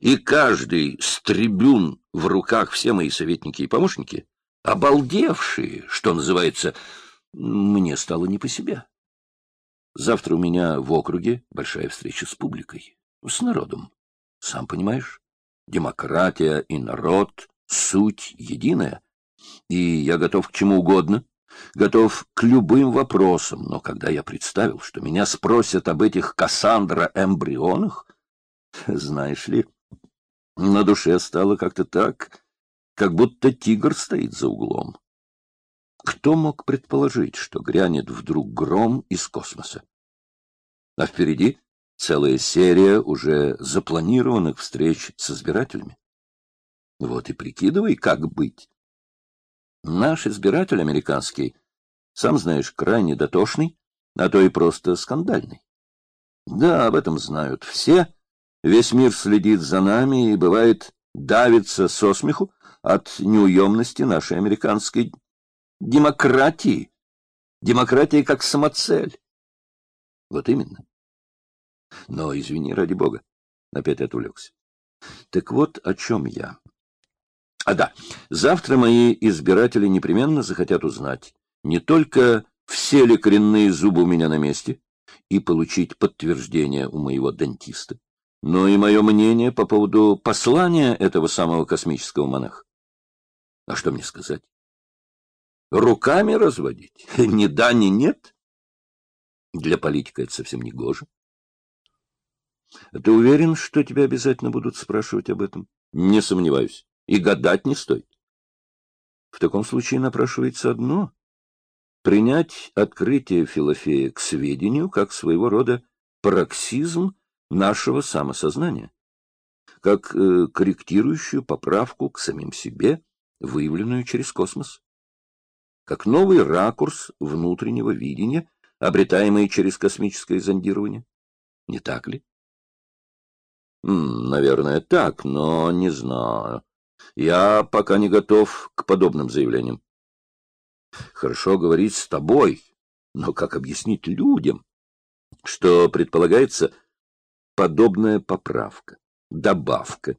и каждый с трибюн в руках все мои советники и помощники, обалдевшие, что называется, мне стало не по себе. Завтра у меня в округе большая встреча с публикой, с народом. Сам понимаешь, демократия и народ — суть единая, и я готов к чему угодно, готов к любым вопросам, но когда я представил, что меня спросят об этих Кассандра-эмбрионах, знаешь ли, на душе стало как-то так, как будто тигр стоит за углом. Кто мог предположить, что грянет вдруг гром из космоса? А впереди целая серия уже запланированных встреч с избирателями. Вот и прикидывай, как быть. Наш избиратель американский, сам знаешь, крайне дотошный, а то и просто скандальный. Да, об этом знают все. Весь мир следит за нами и, бывает, давится со смеху от неуемности нашей американской демократии. Демократия как самоцель. Вот именно. Но, извини, ради бога, опять отвлекся. Так вот, о чем я. А да, завтра мои избиратели непременно захотят узнать не только все ли коренные зубы у меня на месте и получить подтверждение у моего дантиста, но и мое мнение по поводу послания этого самого космического монаха. А что мне сказать? Руками разводить? Ни да, ни нет? Для политика это совсем не гоже. Ты уверен, что тебя обязательно будут спрашивать об этом? Не сомневаюсь и гадать не стоит. В таком случае напрашивается одно — принять открытие Филофея к сведению как своего рода пароксизм нашего самосознания, как э, корректирующую поправку к самим себе, выявленную через космос, как новый ракурс внутреннего видения, обретаемый через космическое зондирование. Не так ли? Наверное, так, но не знаю. Я пока не готов к подобным заявлениям. Хорошо говорить с тобой, но как объяснить людям, что предполагается подобная поправка, добавка,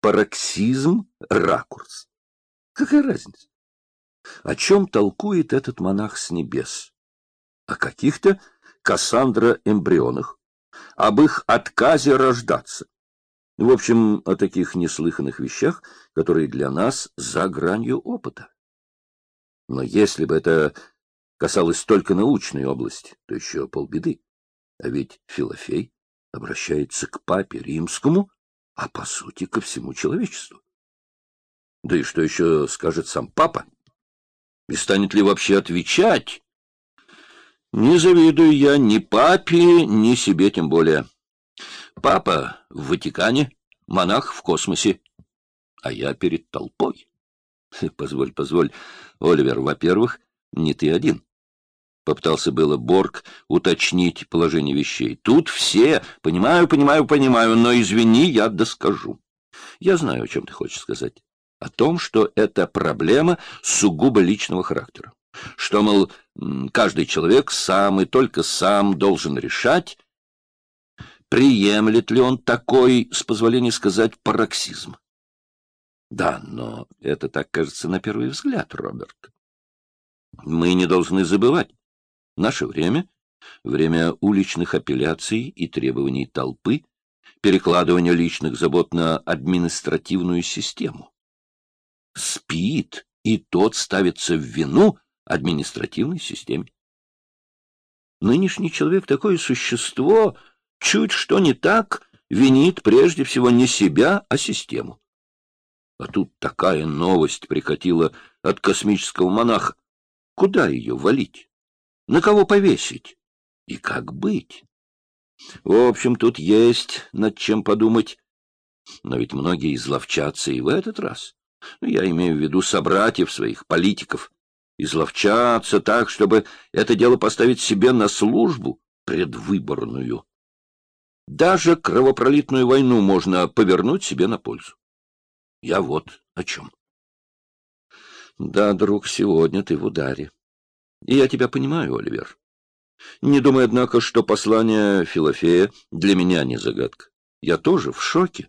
пароксизм, ракурс? Какая разница? О чем толкует этот монах с небес? О каких-то Кассандра-эмбрионах, об их отказе рождаться. В общем, о таких неслыханных вещах, которые для нас за гранью опыта. Но если бы это касалось только научной области, то еще полбеды. А ведь Филофей обращается к папе римскому, а по сути ко всему человечеству. Да и что еще скажет сам папа? И станет ли вообще отвечать? Не завидую я ни папе, ни себе тем более. Папа в Ватикане, монах в космосе, а я перед толпой. Позволь, позволь, Оливер, во-первых, не ты один. Попытался было Борг уточнить положение вещей. Тут все, понимаю, понимаю, понимаю, но извини, я доскажу. Я знаю, о чем ты хочешь сказать. О том, что это проблема сугубо личного характера. Что, мол, каждый человек сам и только сам должен решать, приемлет ли он такой, с позволения сказать, пароксизм. Да, но это так кажется на первый взгляд, Роберт. Мы не должны забывать. Наше время — время уличных апелляций и требований толпы, перекладывания личных забот на административную систему. Спит, и тот ставится в вину административной системе. Нынешний человек — такое существо, чуть что не так, винит прежде всего не себя, а систему. А тут такая новость прикатила от космического монаха. Куда ее валить? На кого повесить? И как быть? В общем, тут есть над чем подумать. Но ведь многие изловчатся и в этот раз. Я имею в виду собратьев своих, политиков. Изловчатся так, чтобы это дело поставить себе на службу предвыборную. Даже кровопролитную войну можно повернуть себе на пользу. Я вот о чем. Да, друг, сегодня ты в ударе. И я тебя понимаю, Оливер. Не думай, однако, что послание Филофея для меня не загадка. Я тоже в шоке.